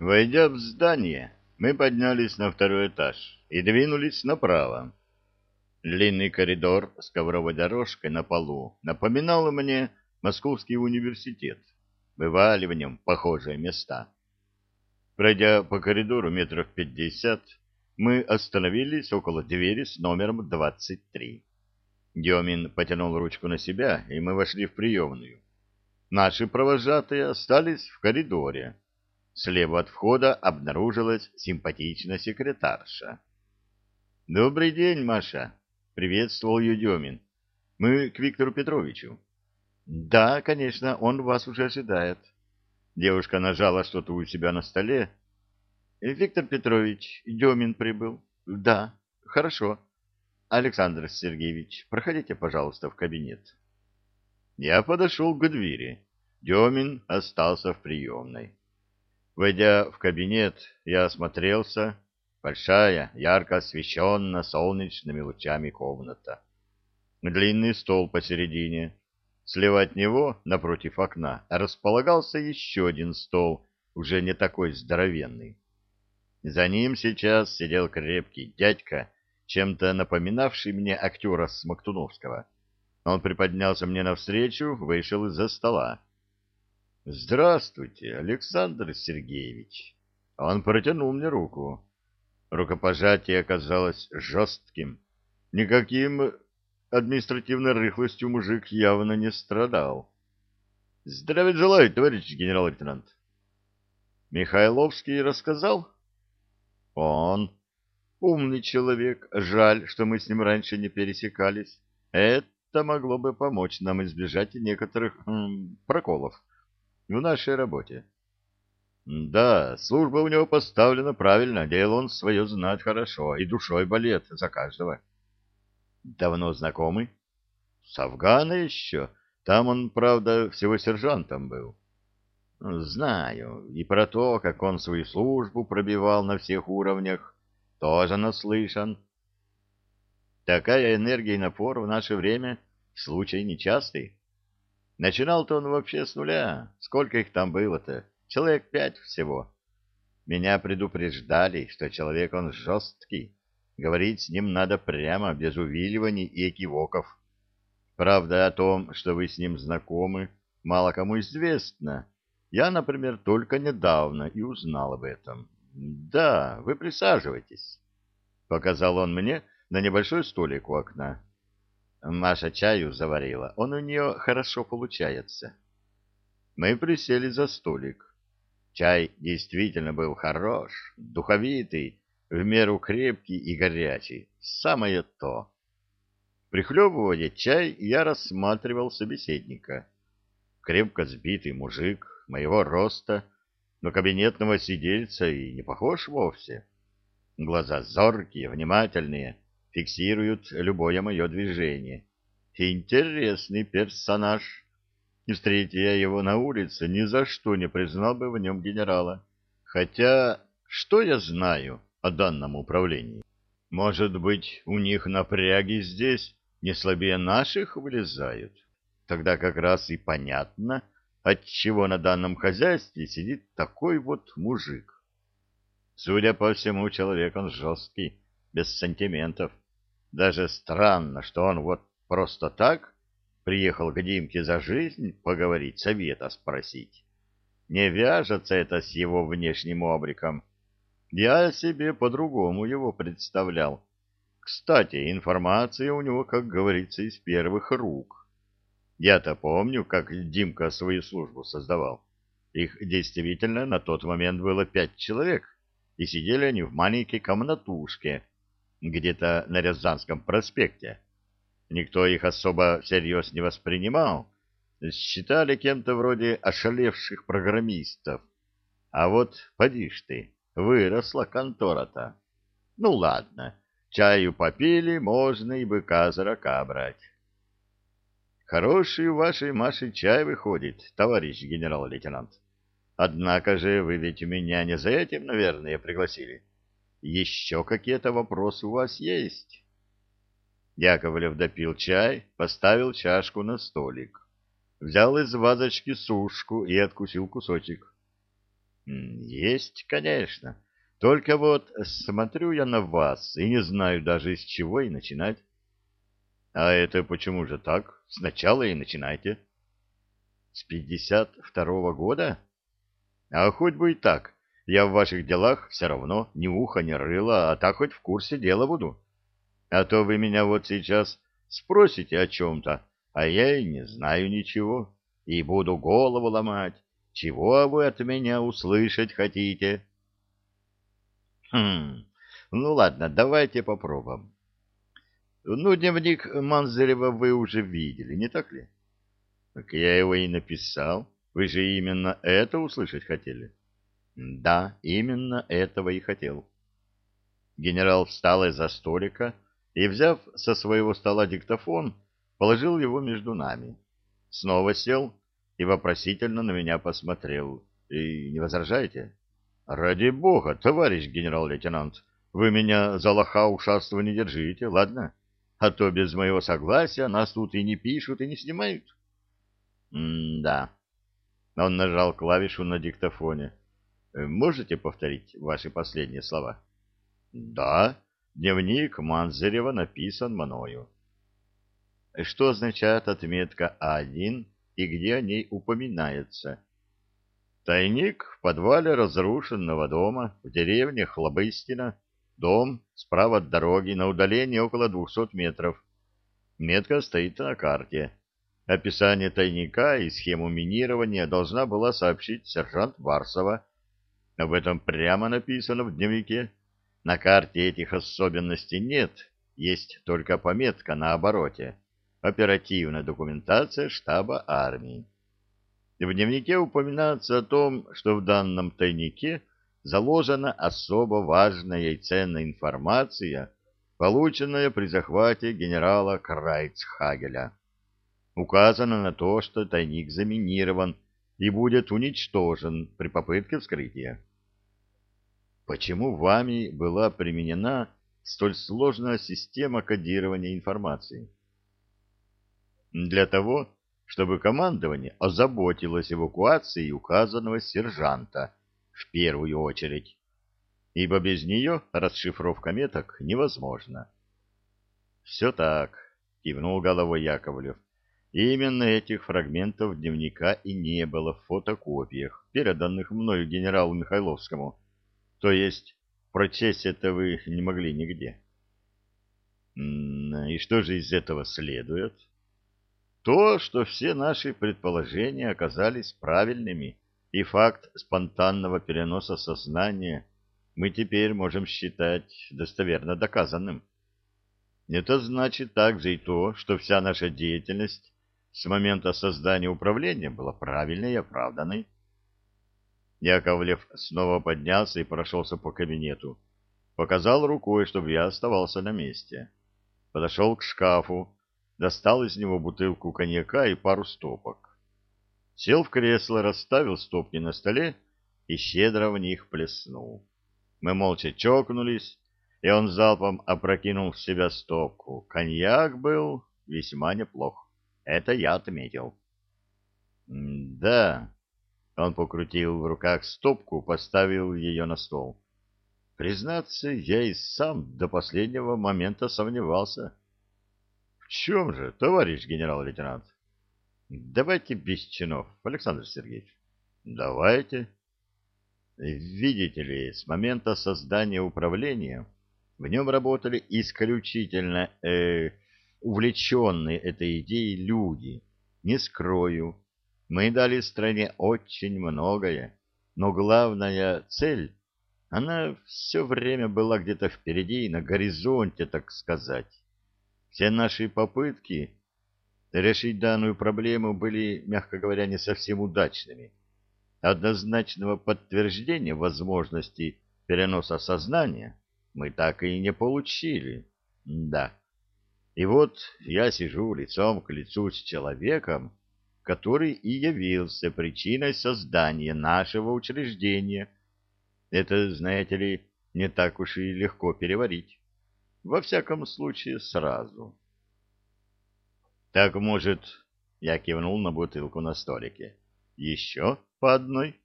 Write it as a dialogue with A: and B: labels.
A: Войдя в здание, мы поднялись на второй этаж и двинулись направо. Длинный коридор с ковровой дорожкой на полу напоминал мне Московский университет. Бывали в нем похожие места. Пройдя по коридору метров пятьдесят, мы остановились около двери с номером 23. Демин потянул ручку на себя, и мы вошли в приемную. Наши провожатые остались в коридоре. Слева от входа обнаружилась симпатичная секретарша. — Добрый день, Маша! — приветствовал ее Демин. — Мы к Виктору Петровичу. — Да, конечно, он вас уже ожидает. Девушка нажала что-то у себя на столе. — Виктор Петрович, Демин прибыл. — Да, хорошо. Александр Сергеевич, проходите, пожалуйста, в кабинет. Я подошел к двери. Демин остался в приемной. Войдя в кабинет, я осмотрелся. Большая, ярко освещенная солнечными лучами комната. Длинный стол посередине. Слева от него, напротив окна, располагался еще один стол, уже не такой здоровенный. За ним сейчас сидел крепкий дядька, чем-то напоминавший мне актера Смоктуновского. Он приподнялся мне навстречу, вышел из-за стола. «Здравствуйте, Александр Сергеевич!» Он протянул мне руку. Рукопожатие оказалось жестким. Никаким административной рыхлостью мужик явно не страдал. «Здравия желаю, товарищ генерал-лейтенант!» «Михайловский рассказал?» «Он. Умный человек. Жаль, что мы с ним раньше не пересекались. Это могло бы помочь нам избежать некоторых м, проколов» в нашей работе. Да, служба у него поставлена правильно, дело он свое знает хорошо и душой болеет за каждого. Давно знакомы? С Афгана еще. Там он, правда, всего сержантом был. Знаю. И про то, как он свою службу пробивал на всех уровнях, тоже наслышан. Такая энергия и напор в наше время случай нечастый. Начинал-то он вообще с нуля. Сколько их там было-то? Человек пять всего. Меня предупреждали, что человек он жесткий. Говорить с ним надо прямо, без увиливаний и экивоков. Правда, о том, что вы с ним знакомы, мало кому известно. Я, например, только недавно и узнал об этом. Да, вы присаживайтесь. Показал он мне на небольшой столик у окна. Маша чаю заварила, он у нее хорошо получается. Мы присели за столик. Чай действительно был хорош, духовитый, в меру крепкий и горячий, самое то. Прихлебывая чай, я рассматривал собеседника. Крепко сбитый мужик, моего роста, но кабинетного сидельца и не похож вовсе. Глаза зоркие, внимательные, фиксируют любое мое движение. Интересный персонаж. И встретя я его на улице, ни за что не признал бы в нем генерала. Хотя, что я знаю о данном управлении? Может быть, у них напряги здесь не слабее наших вылезают? Тогда как раз и понятно, отчего на данном хозяйстве сидит такой вот мужик. Судя по всему, человек он жесткий, без сантиментов. Даже странно, что он вот просто так приехал к Димке за жизнь поговорить, совета спросить. Не вяжется это с его внешним обликом. Я себе по-другому его представлял. Кстати, информация у него, как говорится, из первых рук. Я-то помню, как Димка свою службу создавал. Их действительно на тот момент было пять человек, и сидели они в маленькой комнатушке, где-то на Рязанском проспекте. Никто их особо всерьез не воспринимал, считали кем-то вроде ошалевших программистов. А вот, поди ж ты, выросла контора-то. Ну ладно, чаю попили, можно и быка за рока брать. Хороший у вашей Маши чай выходит, товарищ генерал-лейтенант. Однако же вы ведь меня не за этим, наверное, пригласили. — еще какие-то вопросы у вас есть? Яковлев допил чай, поставил чашку на столик. Взял из вазочки сушку и откусил кусочек. Есть, конечно. Только вот смотрю я на вас и не знаю даже, с чего и начинать. А это почему же так? Сначала и начинайте. С пятьдесят второго года? А хоть бы и так. Я в ваших делах все равно ни уха, ни рыла, а так хоть в курсе дела буду. А то вы меня вот сейчас спросите о чем-то, а я и не знаю ничего, и буду голову ломать. Чего вы от меня услышать хотите? Хм, ну ладно, давайте попробуем. Ну, дневник Манзарева вы уже видели, не так ли? Так я его и написал. Вы же именно это услышать хотели? Да, именно этого и хотел. Генерал встал из-за столика и, взяв со своего стола диктофон, положил его между нами. Снова сел и вопросительно на меня посмотрел. И не возражаете? Ради бога, товарищ генерал-лейтенант, вы меня за лоха ушастого не держите, ладно? А то без моего согласия нас тут и не пишут, и не снимают. М-да. Он нажал клавишу на диктофоне. Можете повторить ваши последние слова? Да, дневник Манзарева написан мною. Что означает отметка А1 и где о ней упоминается? Тайник в подвале разрушенного дома в деревне Хлобыстина. Дом справа от дороги на удалении около двухсот метров. Метка стоит на карте. Описание тайника и схему минирования должна была сообщить сержант Барсова. Об этом прямо написано в дневнике. На карте этих особенностей нет, есть только пометка на обороте. Оперативная документация штаба армии. В дневнике упоминается о том, что в данном тайнике заложена особо важная и ценная информация, полученная при захвате генерала Крайцхагеля. Указано на то, что тайник заминирован и будет уничтожен при попытке вскрытия. Почему вами была применена столь сложная система кодирования информации? Для того, чтобы командование озаботилось эвакуацией указанного сержанта в первую очередь, ибо без нее расшифровка меток невозможна. «Все так», — кивнул головой Яковлев. Именно этих фрагментов дневника и не было в фотокопиях, переданных мною генералу Михайловскому. То есть прочесть это вы не могли нигде. И что же из этого следует? То, что все наши предположения оказались правильными, и факт спонтанного переноса сознания мы теперь можем считать достоверно доказанным. Это значит также и то, что вся наша деятельность с момента создания управления была правильной и оправданной. Яковлев снова поднялся и прошелся по кабинету. Показал рукой, чтобы я оставался на месте. Подошел к шкафу, достал из него бутылку коньяка и пару стопок. Сел в кресло, расставил стопки на столе и щедро в них плеснул. Мы молча чокнулись, и он залпом опрокинул в себя стопку. Коньяк был весьма неплох. Это я отметил. — Да, он покрутил в руках стопку, поставил ее на стол. Признаться, я и сам до последнего момента сомневался. — В чем же, товарищ генерал-лейтенант? — Давайте без чинов, Александр Сергеевич. — Давайте. Видите ли, с момента создания управления в нем работали исключительно э, увлеченные этой идеей люди. Не скрою, мы дали стране очень многое, но главная цель, она все время была где-то впереди, на горизонте, так сказать. Все наши попытки решить данную проблему были, мягко говоря, не совсем удачными. Однозначного подтверждения возможности переноса сознания мы так и не получили. Да. И вот я сижу лицом к лицу с человеком, который и явился причиной создания нашего учреждения. Это, знаете ли, не так уж и легко переварить. Во всяком случае, сразу. Так, может, я кивнул на бутылку на столике. Еще по одной?